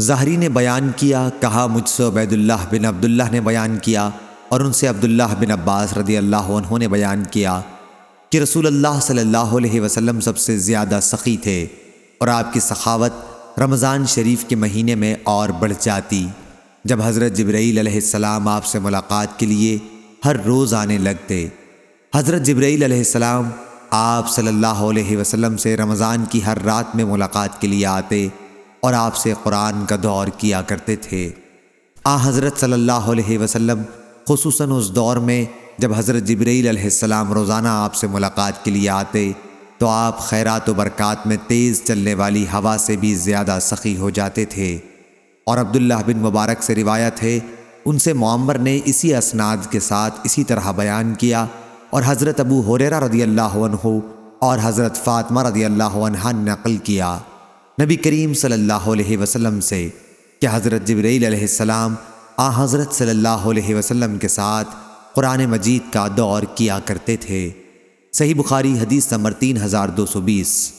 ظاہری نے بیان کیا، کہا، مجھ سے عبید اللہ بن عبداللہ نے بیان کیا اور ان سے عبداللہ بن عباس رضی اللہ عنہ نے بیان کیا کہ رسول اللہ صلی اللہ علیہ وسلم سب سے زیادہ سخی تھے اور آپ کی سخاوت رمضان شریف کے مہینے میں اور بڑھ جاتی۔ جب حضرت جبرائیل علیہ السلام آپ سے ملاقات کے لیے ہر روز آنے لگتے، حضرت جبرائیل علیہ السلام آپ صلی اللہ علیہ وسلم سے رمضان کی ہر رات میں ملاقات کے لیے آتے اور آپ سے قرآن کا دور کیا کرتے تھے۔ آ، حضرت صلی اللہ علیہ وسلم، خصوصاً اس دور میں جب حضرت جبرائیل علیہ السلام روزانہ آپ سے ملاقات کے لیے آتے، تو آپ خیرات و برکات میں تیز چلنے والی ہوا سے بھی زیادہ سخی ہو جاتے تھے۔ اور عبداللہ بن مبارک سے روایت ہے، ان سے معمر نے اسی اسناد کے ساتھ اسی طرح بیان کیا۔ اور حضرت ابو حریرہ رضی اللہ عنہ اور حضرت فاطمہ رضی اللہ عنہ نقل کیا۔ نبی کریم صلی اللہ علیہ وسلم سے کہ حضرت جبرائیل علیہ السلام آ حضرت صلی اللہ علیہ وسلم کے ساتھ قرآن مجید کا دور کیا کرتے تھے۔ صحیح بخاری حدیث نمبر تین ہزار دو سو بیس۔